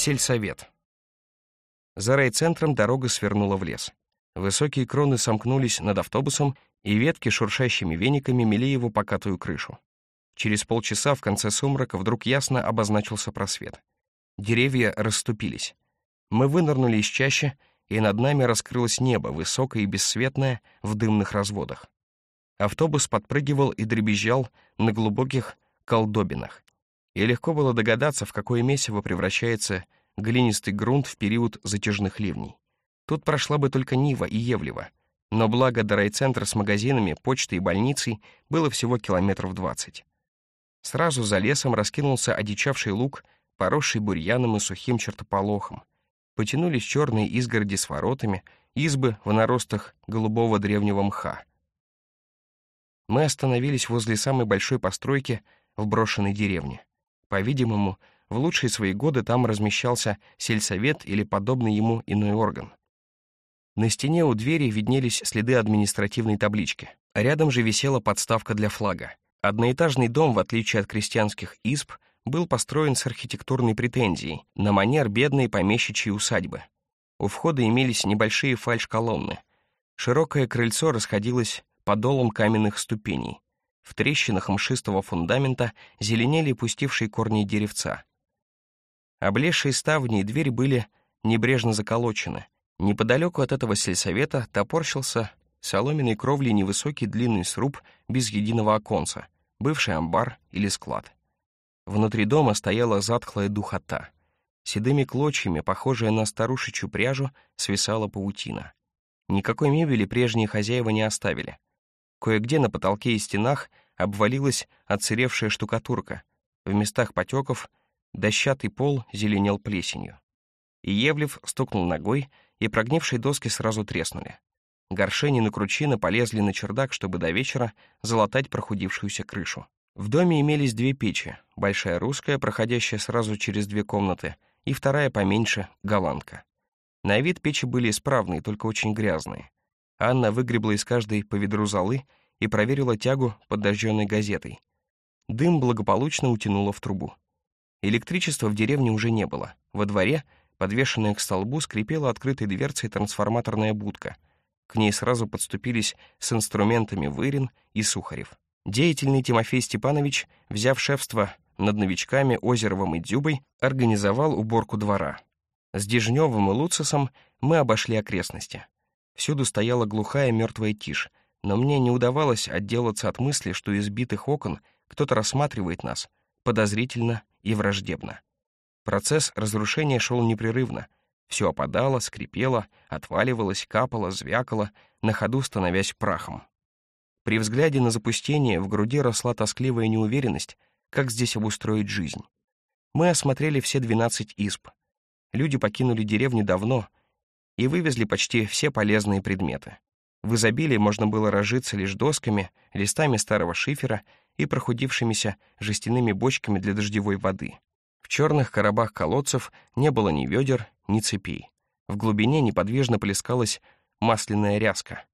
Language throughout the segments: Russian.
Сельсовет. За райцентром дорога свернула в лес. Высокие кроны сомкнулись над автобусом, и ветки шуршащими вениками мели его покатую крышу. Через полчаса в конце сумрака вдруг ясно обозначился просвет. Деревья расступились. Мы вынырнули из чащи, и над нами раскрылось небо, высокое и бесцветное, в дымных разводах. Автобус подпрыгивал и дребезжал на глубоких колдобинах, и легко было догадаться, в какое месиво превращается глинистый грунт в период затяжных ливней. Тут прошла бы только Нива и Евлева, но благо до райцентра с магазинами, почтой и больницей было всего километров двадцать. Сразу за лесом раскинулся одичавший луг, поросший бурьяном и сухим чертополохом. Потянулись черные изгороди с воротами, избы в наростах голубого древнего мха. Мы остановились возле самой большой постройки в брошенной деревне. По-видимому, в лучшие свои годы там размещался сельсовет или подобный ему иной орган. На стене у двери виднелись следы административной таблички. Рядом же висела подставка для флага. Одноэтажный дом, в отличие от крестьянских изб, был построен с архитектурной претензией, на манер бедной помещичьей усадьбы. У входа имелись небольшие фальш-колонны. Широкое крыльцо расходилось по долам каменных ступеней. В трещинах мшистого фундамента зеленели пустившие корни деревца. Облезшие ставни и дверь были небрежно заколочены. Неподалеку от этого сельсовета топорщился соломенной кровлей невысокий длинный сруб без единого оконца, бывший амбар или склад. Внутри дома стояла затхлая духота. Седыми клочьями, похожая на старушечью пряжу, свисала паутина. Никакой мебели прежние хозяева не оставили — Кое-где на потолке и стенах обвалилась отсыревшая штукатурка. В местах потеков дощатый пол зеленел плесенью. И Евлев стукнул ногой, и прогнившие доски сразу треснули. Горшени на кручины полезли на чердак, чтобы до вечера залатать прохудившуюся крышу. В доме имелись две печи, большая русская, проходящая сразу через две комнаты, и вторая поменьше — голландка. На вид печи были исправные, только очень грязные. Анна выгребла из каждой по ведру золы и проверила тягу под дожженной газетой. Дым благополучно утянуло в трубу. Электричества в деревне уже не было. Во дворе, подвешенная к столбу, скрипела открытой дверцей трансформаторная будка. К ней сразу подступились с инструментами Вырин и Сухарев. Деятельный Тимофей Степанович, взяв шефство над новичками Озеровым и Дзюбой, организовал уборку двора. С Дежневым и Луцисом мы обошли окрестности. Всюду стояла глухая мертвая тишь, но мне не удавалось отделаться от мысли, что из битых окон кто-то рассматривает нас, подозрительно и враждебно. Процесс разрушения шел непрерывно. Все опадало, скрипело, отваливалось, капало, звякало, на ходу становясь прахом. При взгляде на запустение в груди росла тоскливая неуверенность, как здесь обустроить жизнь. Мы осмотрели все двенадцать изб. Люди покинули деревню давно — и вывезли почти все полезные предметы. В изобилии можно было разжиться лишь досками, листами старого шифера и прохудившимися жестяными бочками для дождевой воды. В черных коробах колодцев не было ни ведер, ни цепей. В глубине неподвижно плескалась масляная ряска.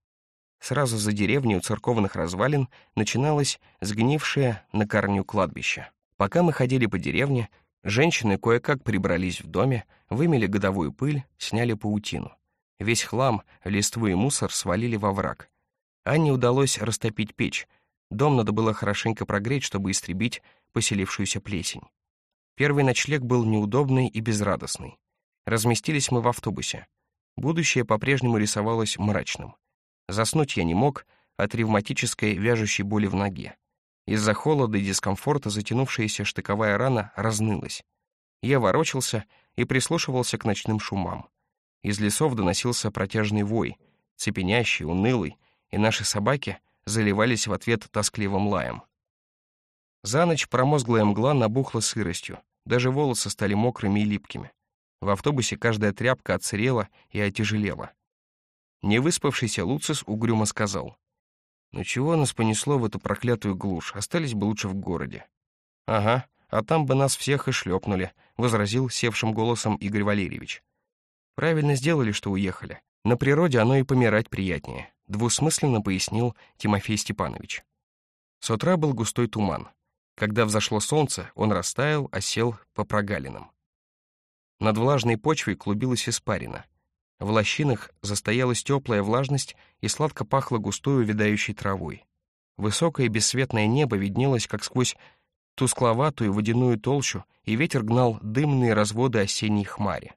Сразу за деревней у церковных развалин начиналось сгнившее на корню кладбище. Пока мы ходили по деревне, Женщины кое-как прибрались в доме, вымели годовую пыль, сняли паутину. Весь хлам, листву и мусор свалили во враг. Анне удалось растопить печь. Дом надо было хорошенько прогреть, чтобы истребить поселившуюся плесень. Первый ночлег был неудобный и безрадостный. Разместились мы в автобусе. Будущее по-прежнему рисовалось мрачным. Заснуть я не мог от ревматической вяжущей боли в ноге. Из-за холода и дискомфорта затянувшаяся штыковая рана разнылась. Я ворочался и прислушивался к ночным шумам. Из лесов доносился протяжный вой, цепенящий, унылый, и наши собаки заливались в ответ тоскливым лаем. За ночь промозглая мгла набухла сыростью, даже волосы стали мокрыми и липкими. В автобусе каждая тряпка отсырела и отяжелела. Невыспавшийся Луцис угрюмо сказал. Ну чего нас понесло в эту проклятую глушь? Остались бы лучше в городе. Ага, а там бы нас всех и шлепнули, возразил севшим голосом Игорь Валерьевич. Правильно сделали, что уехали. На природе оно и помирать приятнее, двусмысленно пояснил Тимофей Степанович. С утра был густой туман. Когда взошло солнце, он растаял, осел по прогалинам. Над влажной почвой клубилась испарина. В лощинах застоялась теплая влажность и сладко пахло густой увядающей травой. Высокое бесцветное небо виднелось, как сквозь тускловатую водяную толщу, и ветер гнал дымные разводы осенней хмари.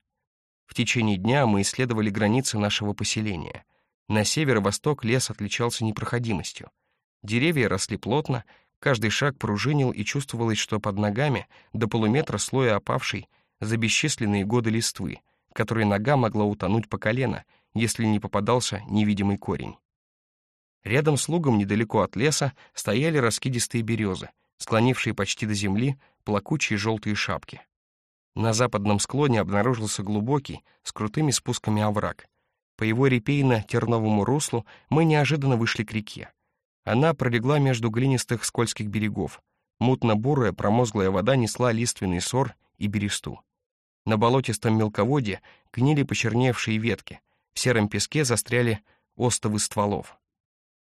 В течение дня мы исследовали границы нашего поселения. На север и восток лес отличался непроходимостью. Деревья росли плотно, каждый шаг пружинил, и чувствовалось, что под ногами до полуметра слоя опавшей за бесчисленные годы листвы, которой нога могла утонуть по колено, если не попадался невидимый корень. Рядом с лугом, недалеко от леса, стояли раскидистые березы, склонившие почти до земли плакучие желтые шапки. На западном склоне обнаружился глубокий, с крутыми спусками овраг. По его репейно-терновому руслу мы неожиданно вышли к реке. Она пролегла между глинистых скользких берегов. Мутно-бурая промозглая вода несла лиственный сор и бересту. На болотистом мелководье гнили почерневшие ветки, в сером песке застряли остовы стволов.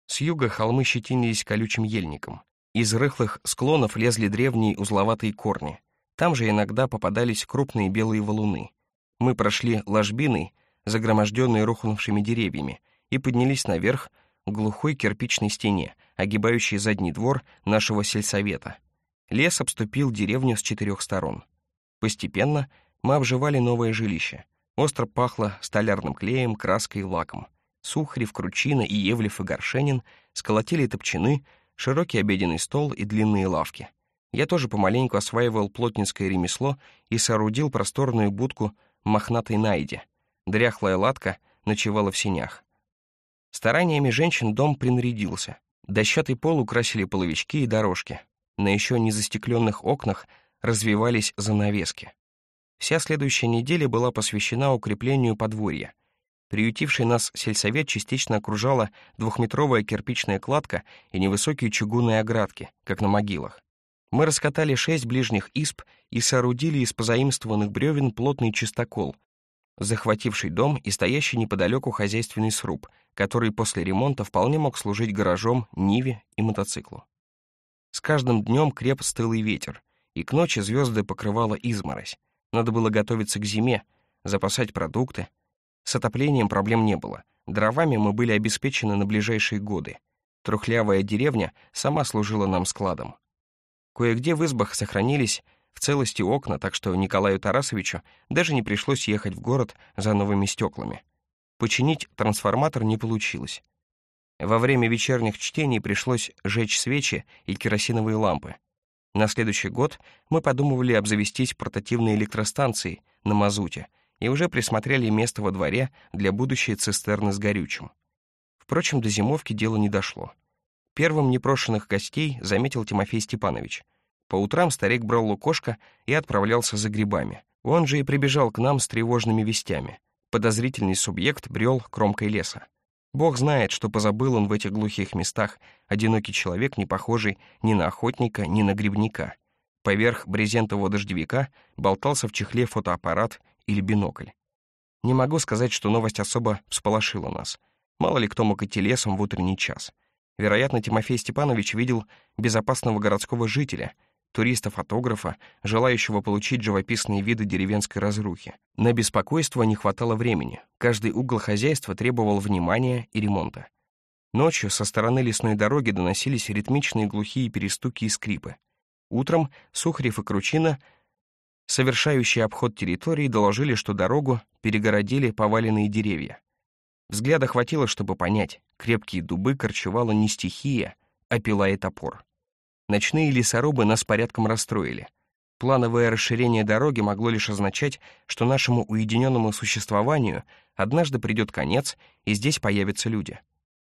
С юга холмы щетинились колючим ельником. Из рыхлых склонов лезли древние узловатые корни. Там же иногда попадались крупные белые валуны. Мы прошли ложбиной, загроможденной рухнувшими деревьями, и поднялись наверх к глухой кирпичной стене, огибающей задний двор нашего сельсовета. Лес обступил деревню с четырех сторон. Постепенно мы обживали новое жилище. Остро пахло столярным клеем, краской и лаком. Сухарев, Кручина, и Евлев и Горшенин сколотили топчаны, широкий обеденный стол и длинные лавки. Я тоже помаленьку осваивал плотницкое ремесло и соорудил просторную будку мохнатой найде. Дряхлая латка ночевала в синях. Стараниями женщин дом принарядился. Дощатый пол украсили половички и дорожки. На еще не застекленных окнах развивались занавески. Вся следующая неделя была посвящена укреплению подворья — Приютивший нас сельсовет частично окружала двухметровая кирпичная кладка и невысокие чугунные оградки, как на могилах. Мы раскатали шесть ближних исп и соорудили из позаимствованных бревен плотный чистокол, захвативший дом и стоящий неподалеку хозяйственный сруб, который после ремонта вполне мог служить гаражом, ниве и мотоциклу. С каждым днем креп стылый ветер, и к ночи звезды покрывала изморозь. Надо было готовиться к зиме, запасать продукты, с отоплением проблем не было. Дровами мы были обеспечены на ближайшие годы. Трухлявая деревня сама служила нам складом. Кое-где в избах сохранились в целости окна, так что Николаю Тарасовичу даже не пришлось ехать в город за новыми стеклами. Починить трансформатор не получилось. Во время вечерних чтений пришлось жечь свечи и керосиновые лампы. На следующий год мы подумывали обзавестись портативной электростанцией на мазуте — и уже присмотрели место во дворе для будущей цистерны с горючим. Впрочем, до зимовки дело не дошло. Первым непрошенных гостей заметил Тимофей Степанович. По утрам старик брал лукошко и отправлялся за грибами. Он же и прибежал к нам с тревожными вестями. Подозрительный субъект брел кромкой леса. Бог знает, что позабыл он в этих глухих местах, одинокий человек, не похожий ни на охотника, ни на грибника. Поверх брезентового дождевика болтался в чехле фотоаппарат или бинокль. Не могу сказать, что новость особо всполошила нас. Мало ли кто мог идти лесом в утренний час. Вероятно, Тимофей Степанович видел безопасного городского жителя, туриста-фотографа, желающего получить живописные виды деревенской разрухи. На беспокойство не хватало времени. Каждый угол хозяйства требовал внимания и ремонта. Ночью со стороны лесной дороги доносились ритмичные глухие перестуки и скрипы. Утром Сухарев и Кручина совершающие обход территории, доложили, что дорогу перегородили поваленные деревья. Взгляда хватило, чтобы понять, крепкие дубы корчевала не стихия, а пила и топор. Ночные лесорубы нас порядком расстроили. Плановое расширение дороги могло лишь означать, что нашему уединенному существованию однажды придет конец, и здесь появятся люди.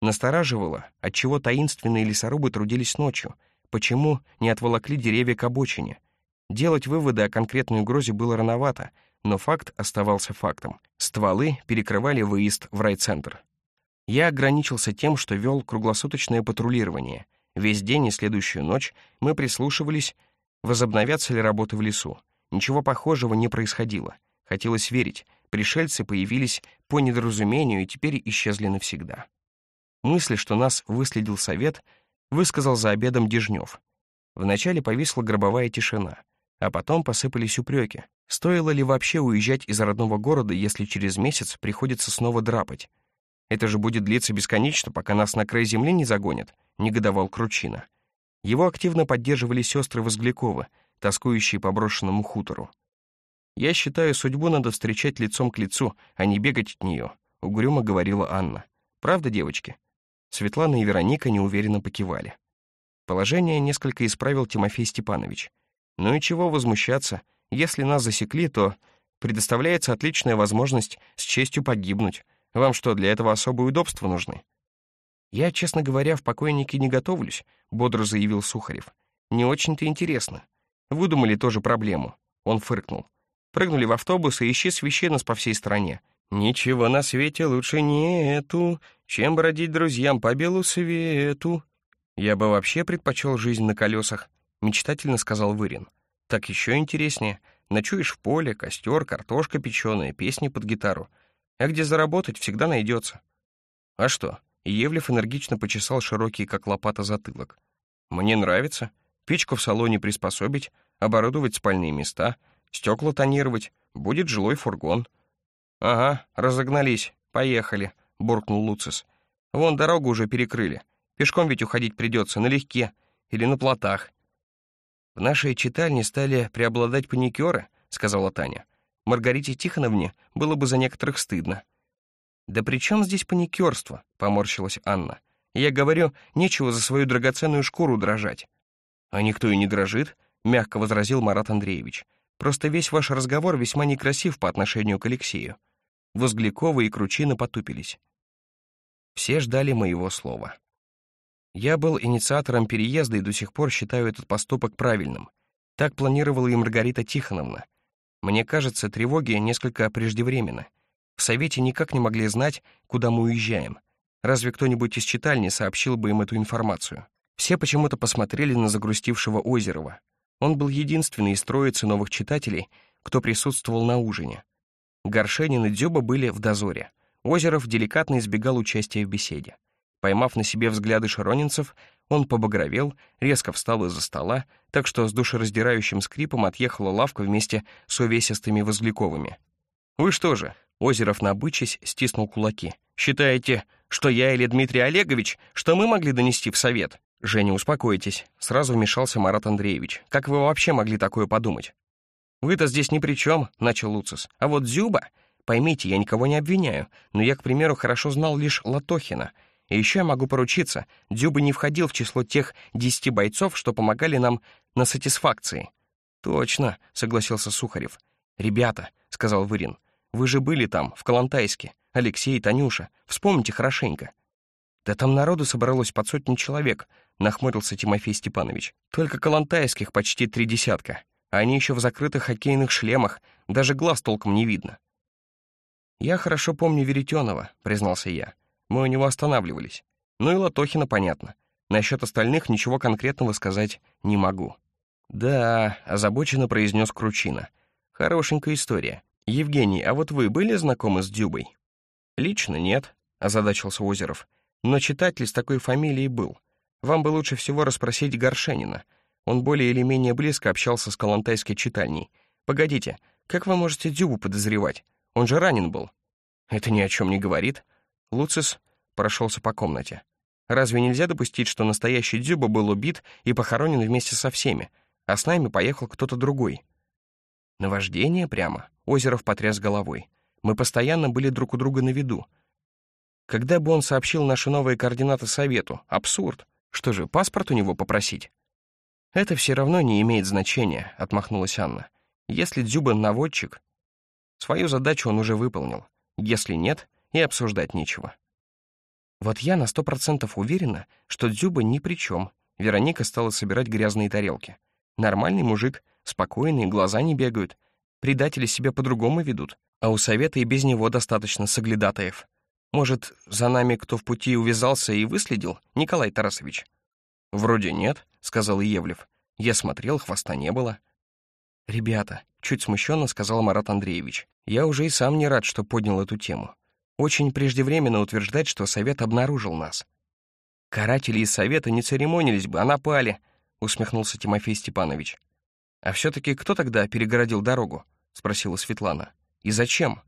Настораживало, отчего таинственные лесорубы трудились ночью, почему не отволокли деревья к обочине, Делать выводы о конкретной угрозе было рановато, но факт оставался фактом. Стволы перекрывали выезд в райцентр. Я ограничился тем, что вел круглосуточное патрулирование. Весь день и следующую ночь мы прислушивались, возобновятся ли работы в лесу. Ничего похожего не происходило. Хотелось верить, пришельцы появились по недоразумению и теперь исчезли навсегда. Мысль, что нас выследил совет, высказал за обедом Дежнев. Вначале повисла гробовая тишина — А потом посыпались упреки. Стоило ли вообще уезжать из родного города, если через месяц приходится снова драпать? Это же будет длиться бесконечно, пока нас на край земли не загонят, негодовал Кручина. Его активно поддерживали сестры Возглякова, тоскующие по брошенному хутору. «Я считаю, судьбу надо встречать лицом к лицу, а не бегать от нее», — угрюмо говорила Анна. «Правда, девочки?» Светлана и Вероника неуверенно покивали. Положение несколько исправил Тимофей Степанович. «Ну и чего возмущаться? Если нас засекли, то предоставляется отличная возможность с честью погибнуть. Вам что, для этого особые удобства нужны?» «Я, честно говоря, в покойнике не готовлюсь», — бодро заявил Сухарев. «Не очень-то интересно. Выдумали тоже проблему». Он фыркнул. Прыгнули в автобус и исчез священность по всей стране. «Ничего на свете лучше нету, чем бродить друзьям по белу свету». «Я бы вообще предпочел жизнь на колесах», — мечтательно сказал Вырин. «Так еще интереснее. Ночуешь в поле, костер, картошка печеная, песни под гитару. А где заработать, всегда найдется». «А что?» Евлев энергично почесал широкий, как лопата, затылок. «Мне нравится. Печку в салоне приспособить, оборудовать спальные места, стекла тонировать, будет жилой фургон». «Ага, разогнались, поехали», — буркнул Луцис. «Вон дорогу уже перекрыли. Пешком ведь уходить придется, налегке или на плотах». «В нашей читальне стали преобладать паникеры», — сказала Таня. «Маргарите Тихоновне было бы за некоторых стыдно». «Да при чем здесь паникерство?» — поморщилась Анна. «Я говорю, нечего за свою драгоценную шкуру дрожать». «А никто и не дрожит», — мягко возразил Марат Андреевич. «Просто весь ваш разговор весьма некрасив по отношению к Алексею. Возглякова и Кручина потупились. Все ждали моего слова. Я был инициатором переезда и до сих пор считаю этот поступок правильным. Так планировала и Маргарита Тихоновна. Мне кажется, тревоги несколько преждевременны. В Совете никак не могли знать, куда мы уезжаем. Разве кто-нибудь из читальни сообщил бы им эту информацию? Все почему-то посмотрели на загрустившего Озерова. Он был единственный из троицы новых читателей, кто присутствовал на ужине. Горшенин и Дзюба были в дозоре. Озеров деликатно избегал участия в беседе. Поймав на себе взгляды шаронинцев, он побагровел, резко встал из-за стола, так что с душераздирающим скрипом отъехала лавка вместе с увесистыми возгляковыми. «Вы что же?» — Озеров, набычась, стиснул кулаки. «Считаете, что я или Дмитрий Олегович, что мы могли донести в совет?» «Женя, успокойтесь», — сразу вмешался Марат Андреевич. «Как вы вообще могли такое подумать?» «Вы-то здесь ни при чем», — начал Луцис. «А вот Зюба... Поймите, я никого не обвиняю, но я, к примеру, хорошо знал лишь Латохина. И еще я могу поручиться, Дзюба не входил в число тех десяти бойцов, что помогали нам на сатисфакции». «Точно», — согласился Сухарев. «Ребята», — сказал Вырин, — «вы же были там, в Калантайске, Алексей, Танюша. Вспомните хорошенько». «Да там народу собралось под сотни человек», — нахмурился Тимофей Степанович. «Только калантайских почти три десятка а они еще в закрытых хоккейных шлемах, даже глаз толком не видно. «Я хорошо помню Веретенова», — признался я. «Мы у него останавливались. Ну и Латохина, понятно. Насчет остальных ничего конкретного сказать не могу». «Да», — озабоченно произнес Кручина. «Хорошенькая история. Евгений, а вот вы были знакомы с Дюбой?» «Лично нет», — озадачился Озеров. «Но читатель с такой фамилией был. Вам бы лучше всего расспросить Горшенина. Он более или менее близко общался с калантайской читальней. «Погодите, как вы можете Дзюбу подозревать? Он же ранен был». «Это ни о чем не говорит». Луцис прошелся по комнате. «Разве нельзя допустить, что настоящий Дзюба был убит и похоронен вместе со всеми, а с нами поехал кто-то другой?» «Наваждение прямо?» — Озеров потряс головой. «Мы постоянно были друг у друга на виду. Когда бы он сообщил наши новые координаты совету? Абсурд. Что же, паспорт у него попросить?» «Это все равно не имеет значения», — отмахнулась Анна. «Если Дзюба наводчик, свою задачу он уже выполнил. Если нет, и обсуждать нечего». «Вот я на сто процентов уверена, что Дзюба ни при чем», — Вероника стала собирать грязные тарелки. «Нормальный мужик, спокойный, глаза не бегают. Предатели себя по-другому ведут, а у совета и без него достаточно соглядатаев. Может, за нами кто в пути увязался и выследил, Николай Тарасович?» «Вроде нет», — сказал Евлев. «Я смотрел, хвоста не было». «Ребята», — чуть смущенно сказал Марат Андреевич, «я уже и сам не рад, что поднял эту тему. Очень преждевременно утверждать, что Совет обнаружил нас». «Каратели из Совета не церемонились бы, а напали», — усмехнулся Тимофей Степанович. «А все-таки кто тогда перегородил дорогу?» — спросила Светлана. «И зачем?»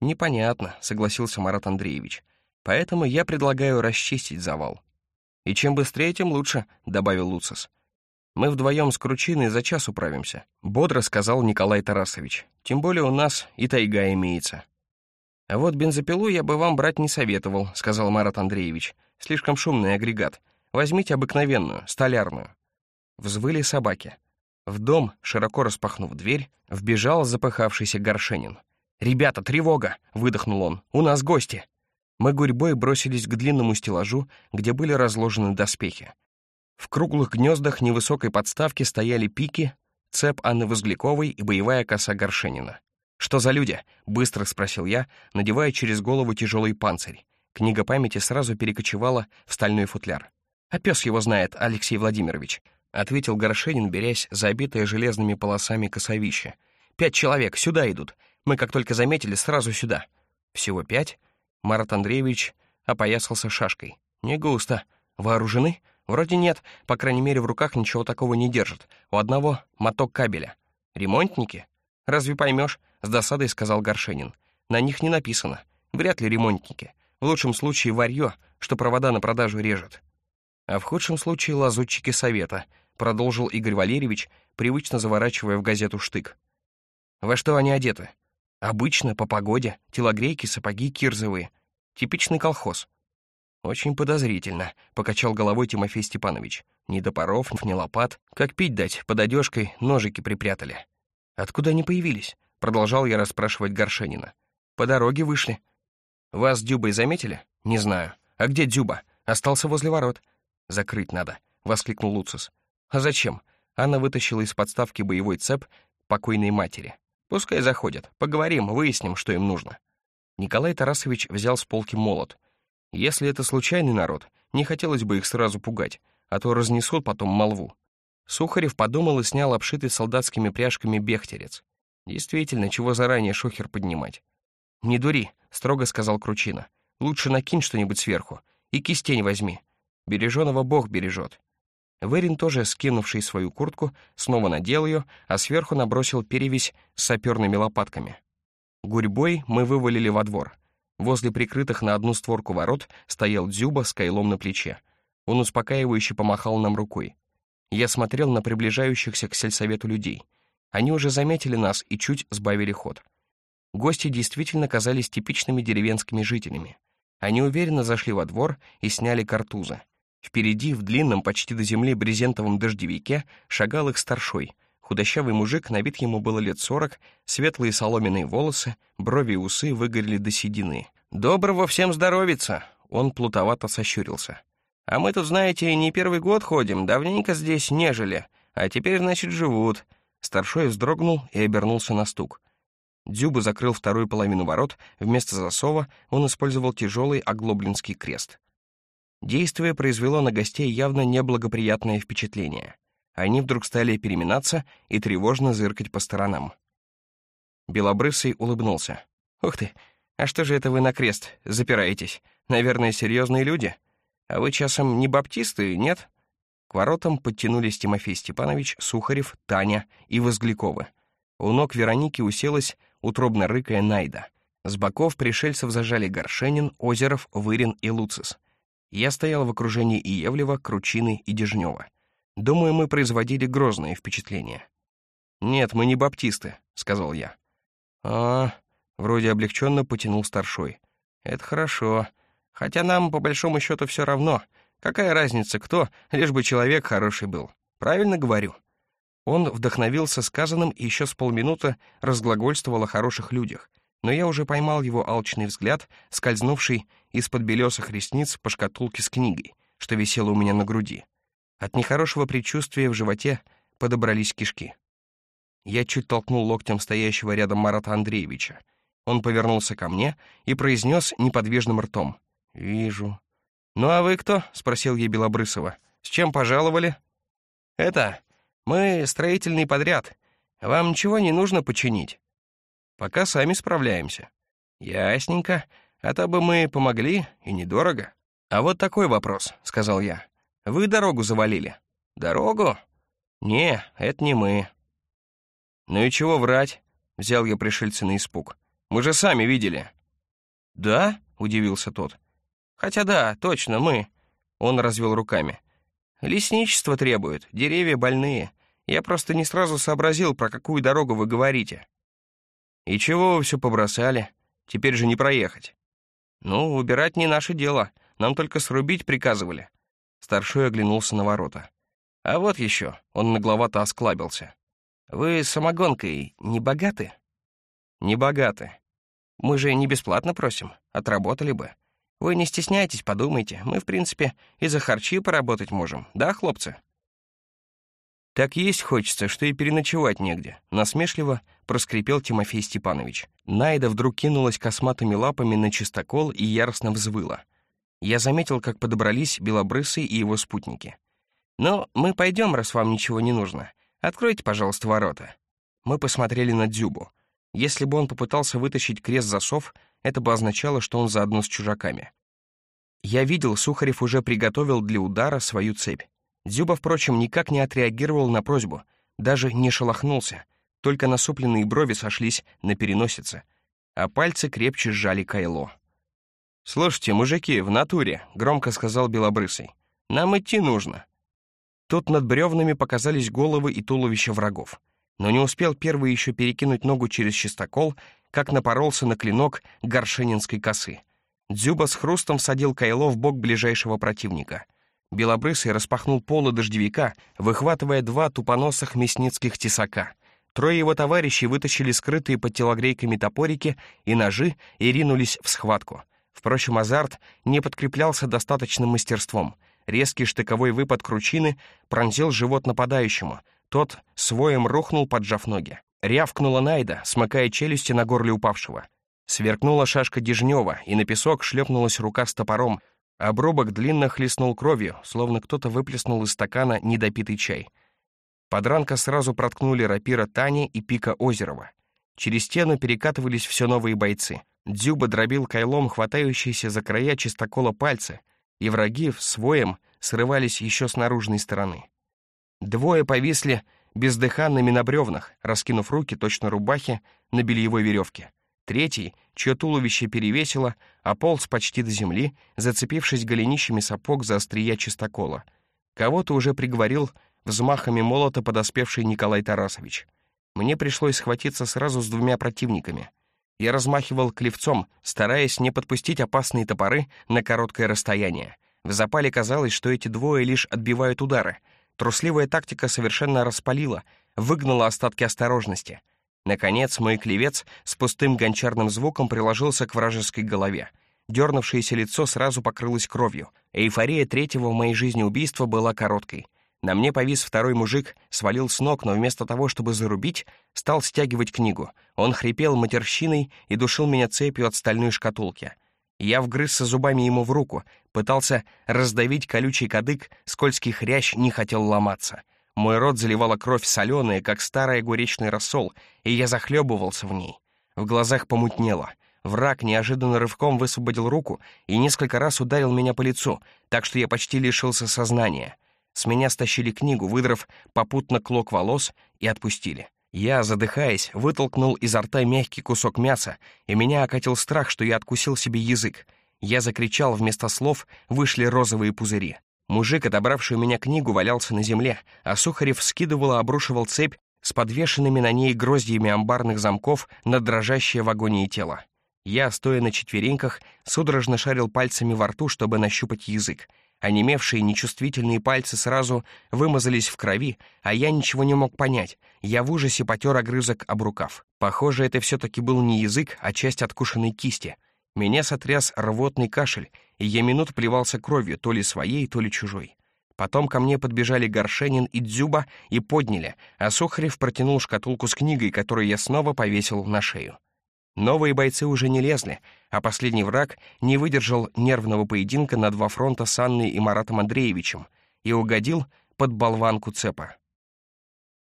«Непонятно», — согласился Марат Андреевич. «Поэтому я предлагаю расчистить завал». «И чем быстрее, тем лучше», — добавил Луцис. «Мы вдвоем с Кручиной за час управимся», — бодро сказал Николай Тарасович. «Тем более у нас и тайга имеется». «А вот бензопилу я бы вам брать не советовал», — сказал Марат Андреевич. «Слишком шумный агрегат. Возьмите обыкновенную, столярную». Взвыли собаки. В дом, широко распахнув дверь, вбежал запыхавшийся Горшенин. «Ребята, тревога!» — выдохнул он. «У нас гости!» Мы гурьбой бросились к длинному стеллажу, где были разложены доспехи. В круглых гнездах невысокой подставки стояли пики, цеп Анны Возгляковой и боевая коса Горшенина. «Что за люди?» — быстро спросил я, надевая через голову тяжелый панцирь. Книга памяти сразу перекочевала в стальной футляр. «А пес его знает, Алексей Владимирович», — ответил Горшенин, берясь за обитое железными полосами косовище. «Пять человек, сюда идут. Мы, как только заметили, сразу сюда. Всего пять. Марат Андреевич опоясался шашкой. Не густо. Вооружены? Вроде нет. По крайней мере, в руках ничего такого не держат. У одного моток кабеля. Ремонтники? Разве поймешь? С досадой сказал Горшенин. На них не написано. Вряд ли ремонтники. В лучшем случае варьё, что провода на продажу режет. А в худшем случае лазутчики совета, продолжил Игорь Валерьевич, привычно заворачивая в газету штык. Во что они одеты? Обычно, по погоде, телогрейки, сапоги кирзовые. Типичный колхоз. Очень подозрительно, покачал головой Тимофей Степанович. Ни топоров, ни лопат. Как пить дать, под одежкой ножики припрятали. Откуда они появились? Продолжал я расспрашивать Горшенина. По дороге вышли. Вас с Дюбой заметили? Не знаю. А где Дюба? Остался возле ворот. Закрыть надо, воскликнул Луцис. А зачем? Анна вытащила из подставки боевой цеп покойной матери. Пускай заходят. Поговорим, выясним, что им нужно. Николай Тарасович взял с полки молот. Если это случайный народ, не хотелось бы их сразу пугать, а то разнесут потом молву. Сухарев подумал и снял обшитый солдатскими пряжками бехтерец. Действительно, чего заранее шухер поднимать? «Не дури», — строго сказал Кручина. «Лучше накинь что-нибудь сверху и кистень возьми. Береженого Бог бережет. Верин тоже, скинувший свою куртку, снова надел ее, а сверху набросил перевязь с саперными лопатками. Гурьбой мы вывалили во двор. Возле прикрытых на одну створку ворот стоял Дзюба с кайлом на плече. Он успокаивающе помахал нам рукой. Я смотрел на приближающихся к сельсовету людей. Они уже заметили нас и чуть сбавили ход. Гости действительно казались типичными деревенскими жителями. Они уверенно зашли во двор и сняли картузы. Впереди, в длинном, почти до земли брезентовом дождевике, шагал их старшой. Худощавый мужик, на вид ему было лет сорок, светлые соломенные волосы, брови и усы выгорели до седины. «Доброго всем здоровица!» Он плутовато сощурился. «А мы тут, знаете, не первый год ходим, давненько здесь не жили, а теперь, значит, живут». Старшой вздрогнул и обернулся на стук. Дзюба закрыл вторую половину ворот, вместо засова он использовал тяжелый оглоблинский крест. Действие произвело на гостей явно неблагоприятное впечатление. Они вдруг стали переминаться и тревожно зыркать по сторонам. Белобрысый улыбнулся. «Ух ты, а что же это вы на крест запираетесь? Наверное, серьезные люди? А вы часом не баптисты, нет?» К воротам подтянулись Тимофей Степанович, Сухарев, Таня и Возгляковы. У ног Вероники уселась, утробно рыкая Найда. С боков пришельцев зажали Горшенин, Озеров, Вырин и Луцис. Я стоял в окружении Иевлева, Кручины и Дежнева. Думаю, мы производили грозное впечатление. «Нет, мы не баптисты», — сказал я. «А, вроде облегченно потянул старшой. Это хорошо. Хотя нам, по большому счету, все равно. Какая разница, кто, лишь бы человек хороший был. Правильно говорю?» Он вдохновился сказанным и еще с полминуты разглагольствовал о хороших людях, но я уже поймал его алчный взгляд, скользнувший из-под белесых ресниц по шкатулке с книгой, что висела у меня на груди. От нехорошего предчувствия в животе подобрались кишки. Я чуть толкнул локтем стоящего рядом Марата Андреевича. Он повернулся ко мне и произнес неподвижным ртом. «Вижу». «Ну а вы кто?» — спросил я Белобрысова. «С чем пожаловали?» «Это, мы строительный подряд. Вам ничего не нужно починить?» Пока сами справляемся. Ясненько. А то бы мы помогли, и недорого. А вот такой вопрос, сказал я. Вы дорогу завалили. Дорогу? Не, это не мы. «Ну и чего врать?» — взял я пришельца на испуг. «Мы же сами видели». «Да?» — удивился тот. «Хотя да, точно, мы». Он развел руками. «Лесничество требует, деревья больные. Я просто не сразу сообразил, про какую дорогу вы говорите». «И чего вы все побросали? Теперь же не проехать». «Ну, убирать не наше дело. Нам только срубить приказывали». Старшой оглянулся на ворота. «А вот еще», — он нагловато осклабился. «Вы самогонкой не богаты?» «Не богаты. Мы же не бесплатно просим, отработали бы. Вы не стесняйтесь, подумайте. Мы, в принципе, и за харчи поработать можем, да, хлопцы?» «Так есть хочется, что и переночевать негде», — насмешливо проскрипел Тимофей Степанович. Найда вдруг кинулась косматыми лапами на чистокол и яростно взвыла. Я заметил, как подобрались Белобрысый и его спутники. «Ну, мы пойдем, раз вам ничего не нужно. Откройте, пожалуйста, ворота». Мы посмотрели на Дзюбу. Если бы он попытался вытащить крест-засов, это бы означало, что он заодно с чужаками. Я видел, Сухарев уже приготовил для удара свою цепь. Дзюба, впрочем, никак не отреагировал на просьбу, даже не шелохнулся, только насупленные брови сошлись на переносице, а пальцы крепче сжали кайло. «Слушайте, мужики, в натуре», — громко сказал Белобрысый. «Нам идти нужно». Тут над бревнами показались головы и туловища врагов. Но не успел первый еще перекинуть ногу через чистокол, как напоролся на клинок горшенинской косы. Дзюба с хрустом всадил кайло в бок ближайшего противника. Белобрысый распахнул полы дождевика, выхватывая два тупоносых мясницких тесака. Трое его товарищей вытащили скрытые под телогрейками топорики и ножи и ринулись в схватку. Впрочем, азарт не подкреплялся достаточным мастерством — Резкий штыковой выпад кручины пронзил живот нападающему. Тот своем рухнул, поджав ноги. Рявкнула Найда, смыкая челюсти на горле упавшего. Сверкнула шашка Дежнева, и на песок шлепнулась рука с топором. Обрубок длинно хлестнул кровью, словно кто-то выплеснул из стакана недопитый чай. Подранка сразу проткнули рапира Тани и Пика Озерова. Через стену перекатывались все новые бойцы. Дзюба дробил кайлом хватающиеся за края чистокола пальцы, и враги в своем срывались еще с наружной стороны. Двое повисли бездыханными на бревнах, раскинув руки, точно рубахи, на бельевой веревке. Третий, чье туловище перевесило, ополз почти до земли, зацепившись голенищами сапог за острия чистокола. Кого-то уже приговорил взмахами молота подоспевший Николай Тарасович. Мне пришлось схватиться сразу с двумя противниками. Я размахивал клевцом, стараясь не подпустить опасные топоры на короткое расстояние. В запале казалось, что эти двое лишь отбивают удары. Трусливая тактика совершенно распалила, выгнала остатки осторожности. Наконец, мой клевец с пустым гончарным звуком приложился к вражеской голове. Дернувшееся лицо сразу покрылось кровью. Эйфория третьего в моей жизни убийства была короткой — на мне повис второй мужик, свалил с ног, но вместо того, чтобы зарубить, стал стягивать книгу. Он хрипел матерщиной и душил меня цепью от стальной шкатулки. Я вгрызся зубами ему в руку, пытался раздавить колючий кадык, скользкий хрящ не хотел ломаться. Мой рот заливала кровь соленая, как старый огуречный рассол, и я захлебывался в ней. В глазах помутнело. Враг неожиданно рывком высвободил руку и несколько раз ударил меня по лицу, так что я почти лишился сознания — с меня стащили книгу, выдрав попутно клок волос, и отпустили. Я, задыхаясь, вытолкнул изо рта мягкий кусок мяса, и меня окатил страх, что я откусил себе язык. Я закричал, вместо слов вышли розовые пузыри. Мужик, отобравший у меня книгу, валялся на земле, а Сухарев скидывал и обрушивал цепь с подвешенными на ней гроздьями амбарных замков на дрожащее в агонии тело. Я, стоя на четвереньках, судорожно шарил пальцами во рту, чтобы нащупать язык. Онемевшие нечувствительные пальцы сразу вымазались в крови, а я ничего не мог понять. Я в ужасе потер огрызок об рукав. Похоже, это все-таки был не язык, а часть откушенной кисти. Меня сотряс рвотный кашель, и я минут плевался кровью, то ли своей, то ли чужой. Потом ко мне подбежали Горшенин и Дзюба и подняли, а Сухарев протянул шкатулку с книгой, которую я снова повесил на шею. Новые бойцы уже не лезли, а последний враг не выдержал нервного поединка на два фронта с Анной и Маратом Андреевичем и угодил под болванку цепа.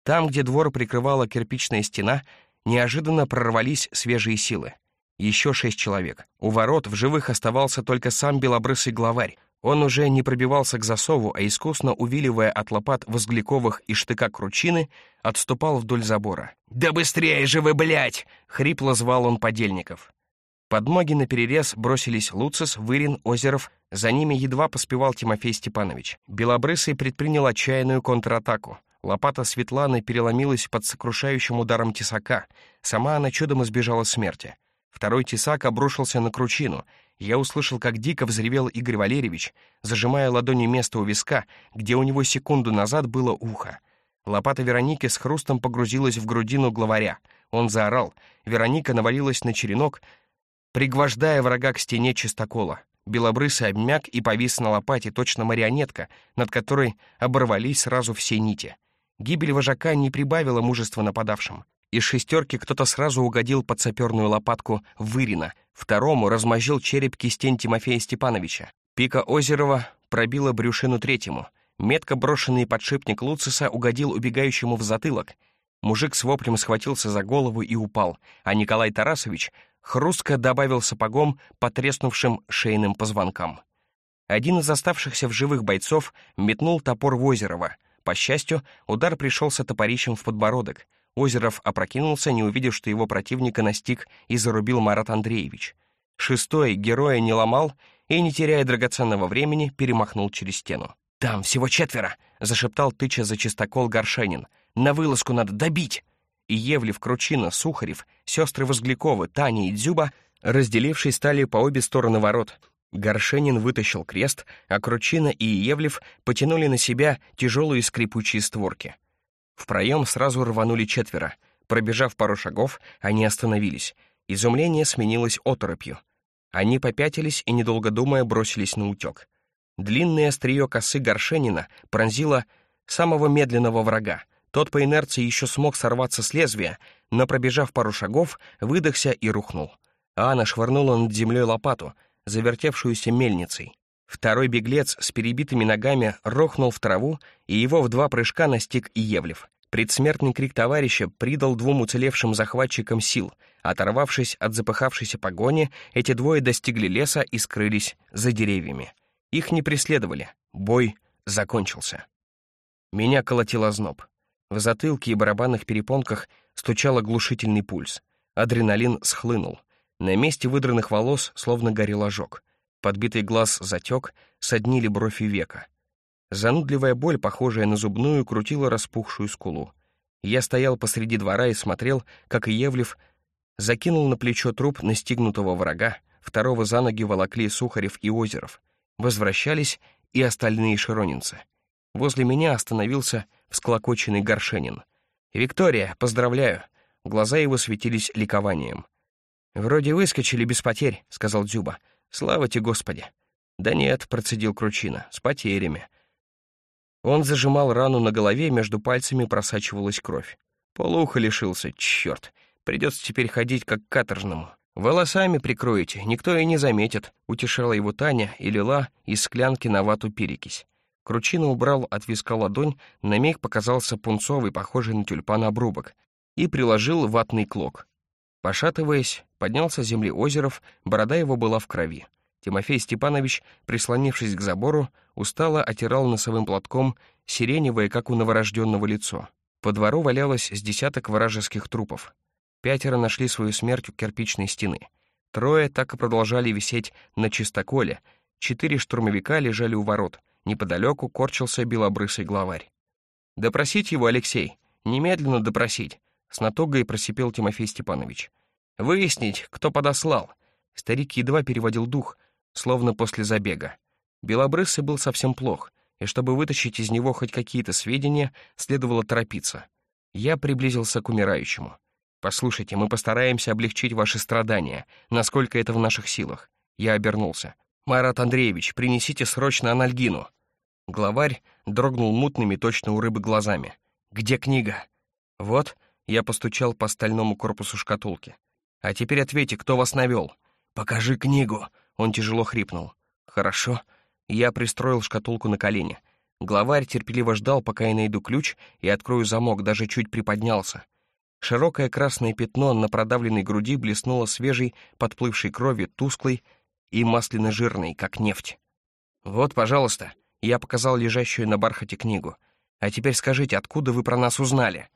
Там, где двор прикрывала кирпичная стена, неожиданно прорвались свежие силы. Еще шесть человек. У ворот в живых оставался только сам белобрысый главарь. Он уже не пробивался к засову, а искусно увиливая от лопат возгляковых и штыка кручины, отступал вдоль забора. «Да быстрее же вы, блядь!» — хрипло звал он подельников. Подмоги наперерез бросились Луцис, Вырин, Озеров. За ними едва поспевал Тимофей Степанович. Белобрысый предпринял отчаянную контратаку. Лопата Светланы переломилась под сокрушающим ударом тесака. Сама она чудом избежала смерти. Второй тесак обрушился на кручину. Я услышал, как дико взревел Игорь Валерьевич, зажимая ладонью место у виска, где у него секунду назад было ухо. Лопата Вероники с хрустом погрузилась в грудину главаря. Он заорал. Вероника навалилась на черенок, пригвождая врага к стене чистокола. Белобрысый обмяк и повис на лопате, точно марионетка, над которой оборвались сразу все нити. Гибель вожака не прибавила мужества нападавшим. Из шестерки кто-то сразу угодил под саперную лопатку Вырина, второму размозжил череп кистень Тимофея Степановича. Пика Озерова пробила брюшину третьему. Метко брошенный подшипник Луциса угодил убегающему в затылок. Мужик с воплем схватился за голову и упал, а Николай Тарасович хрустко добавил сапогом по треснувшим шейным позвонкам. Один из оставшихся в живых бойцов метнул топор в Озерова. По счастью, удар пришелся топорищем в подбородок — Озеров опрокинулся, не увидев, что его противника настиг и зарубил Марат Андреевич. Шестой героя не ломал и, не теряя драгоценного времени, перемахнул через стену. «Там всего четверо!» — зашептал, тыча за чистокол Горшенин. «На вылазку надо добить!» И Евлев, Кручина, Сухарев, сестры Возгляковы, Таня и Дзюба, разделившись, стали по обе стороны ворот. Горшенин вытащил крест, а Кручина и Евлев потянули на себя тяжелые скрипучие створки. В проем сразу рванули четверо. Пробежав пару шагов, они остановились. Изумление сменилось оторопью. Они попятились и, недолго думая, бросились на утек. Длинное острие косы Горшенина пронзило самого медленного врага. Тот по инерции еще смог сорваться с лезвия, но, пробежав пару шагов, выдохся и рухнул. Анна швырнула над землей лопату, завертевшуюся мельницей. Второй беглец с перебитыми ногами рухнул в траву, и его в два прыжка настиг Иевлев. Предсмертный крик товарища придал двум уцелевшим захватчикам сил. Оторвавшись от запыхавшейся погони, эти двое достигли леса и скрылись за деревьями. Их не преследовали. Бой закончился. Меня колотил зноб. В затылке и барабанных перепонках стучал оглушительный пульс. Адреналин схлынул. На месте выдранных волос словно горел ожог. Подбитый глаз затек, соднили бровь и века. Занудливая боль, похожая на зубную, крутила распухшую скулу. Я стоял посреди двора и смотрел, как Евлев закинул на плечо труп настигнутого врага, второго за ноги волокли Сухарев и Озеров. Возвращались и остальные широнинцы. Возле меня остановился всклокоченный Горшенин. «Виктория, поздравляю!» Глаза его светились ликованием. «Вроде выскочили без потерь», — сказал Дзюба. Слава тебе, Господи!» «Да нет», — процедил Кручина, — «с потерями». Он зажимал рану на голове, между пальцами просачивалась кровь. Полуха лишился, черт. Придется теперь ходить как каторжному. «Волосами прикроете, никто и не заметит», — утешала его Таня и лила из склянки на вату перекись. Кручина убрал от виска ладонь, на миг показался пунцовый, похожий на тюльпан обрубок, и приложил ватный клок. Пошатываясь, поднялся с земли Озеров, борода его была в крови. Тимофей Степанович, прислонившись к забору, устало отирал носовым платком сиреневое, как у новорожденного лицо. По двору валялось с десяток вражеских трупов. Пятеро нашли свою смерть у кирпичной стены. Трое так и продолжали висеть на чистоколе. Четыре штурмовика лежали у ворот. Неподалеку корчился белобрысый главарь. «Допросить его, Алексей! Немедленно допросить!» С натугой просипел Тимофей Степанович. «Выяснить, кто подослал». Старик едва переводил дух, словно после забега. Белобрысый был совсем плох, и чтобы вытащить из него хоть какие-то сведения, следовало торопиться. Я приблизился к умирающему. «Послушайте, мы постараемся облегчить ваши страдания, насколько это в наших силах». Я обернулся. «Марат Андреевич, принесите срочно анальгину». Главарь дрогнул мутными точно у рыбы глазами. «Где книга?» «Вот», я постучал по стальному корпусу шкатулки. «А теперь ответьте, кто вас навел?» «Покажи книгу!» Он тяжело хрипнул. «Хорошо». Я пристроил шкатулку на колени. Главарь терпеливо ждал, пока я найду ключ и открою замок, даже чуть приподнялся. Широкое красное пятно на продавленной груди блеснуло свежей, подплывшей крови, тусклой и масляно-жирной, как нефть. «Вот, пожалуйста», — я показал лежащую на бархате книгу. «А теперь скажите, откуда вы про нас узнали?»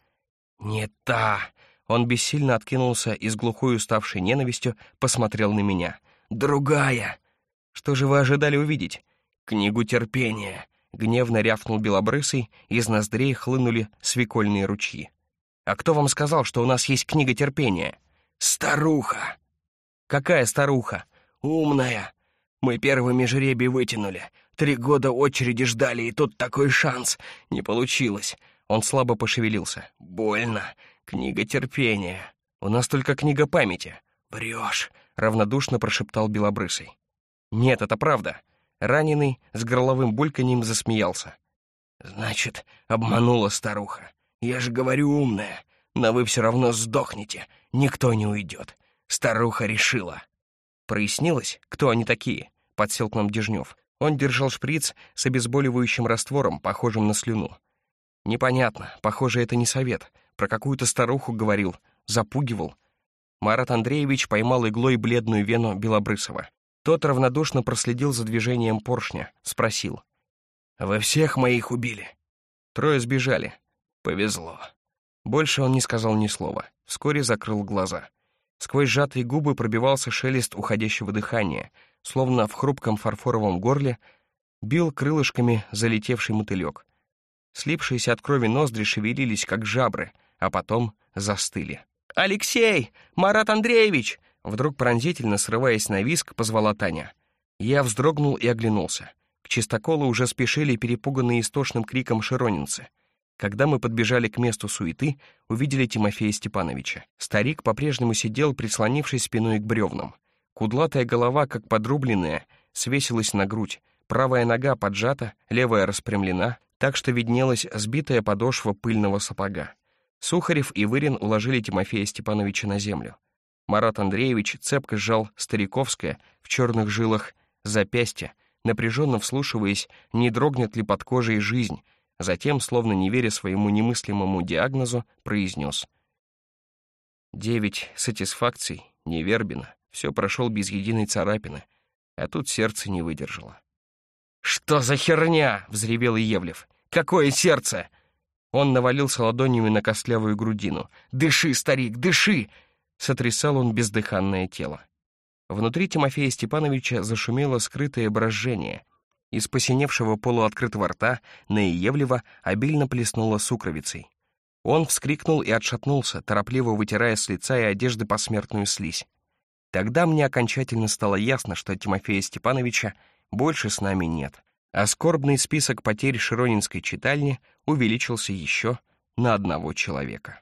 «Не та!» Он бессильно откинулся и с глухой уставшей ненавистью посмотрел на меня. «Другая!» «Что же вы ожидали увидеть?» «Книгу терпения!» Гневно рявкнул белобрысый, из ноздрей хлынули свекольные ручьи. «А кто вам сказал, что у нас есть книга терпения?» «Старуха!» «Какая старуха?» «Умная! Мы первыми жребий вытянули. Три года очереди ждали, и тут такой шанс. Не получилось. Он слабо пошевелился. Больно. Книга терпения. У нас только книга памяти. Врешь, равнодушно прошептал Белобрысый. Нет, это правда. Раненый с горловым бульканьем засмеялся. Значит, обманула старуха. Я же говорю умная. Но вы все равно сдохнете. Никто не уйдет. Старуха решила. Прояснилось, кто они такие? Подсел к нам Дежнев. Он держал шприц с обезболивающим раствором, похожим на слюну. Непонятно, похоже, это не совет. Про какую-то старуху говорил, запугивал. Марат Андреевич поймал иглой бледную вену Белобрысова. Тот равнодушно проследил за движением поршня, спросил. «Вы всех моих убили?» Трое сбежали. «Повезло». Больше он не сказал ни слова. Вскоре закрыл глаза. Сквозь сжатые губы пробивался шелест уходящего дыхания, словно в хрупком фарфоровом горле бил крылышками залетевший мотылек. Слипшиеся от крови ноздри шевелились, как жабры, а потом застыли. «Алексей! Марат Андреевич!» Вдруг пронзительно, срываясь на виск, позвала Таня. Я вздрогнул и оглянулся. К чистоколу уже спешили перепуганные истошным криком широнинцы. Когда мы подбежали к месту суеты, увидели Тимофея Степановича. Старик по-прежнему сидел, прислонившись спиной к бревнам. Кудлатая голова, как подрубленная, свесилась на грудь, правая нога поджата, левая распрямлена, так что виднелась сбитая подошва пыльного сапога. Сухарев и Вырин уложили Тимофея Степановича на землю. Марат Андреевич цепко сжал Стариковское в черных жилах запястье, напряженно вслушиваясь, не дрогнет ли под кожей жизнь, затем, словно не веря своему немыслимому диагнозу, произнес. «Девять сатисфакций, невербина, все прошел без единой царапины, а тут сердце не выдержало. «Что за херня?» — взревел Иевлев. «Какое сердце?» Он навалился ладонями на костлявую грудину. «Дыши, старик, дыши!» Сотрясал он бездыханное тело. Внутри Тимофея Степановича зашумело скрытое брожение. Из посиневшего полуоткрытого рта на Иевлева обильно плеснуло сукровицей. Он вскрикнул и отшатнулся, торопливо вытирая с лица и одежды посмертную слизь. Тогда мне окончательно стало ясно, что Тимофея Степановича больше с нами нет. А скорбный список потерь Широнинской читальни увеличился еще на одного человека.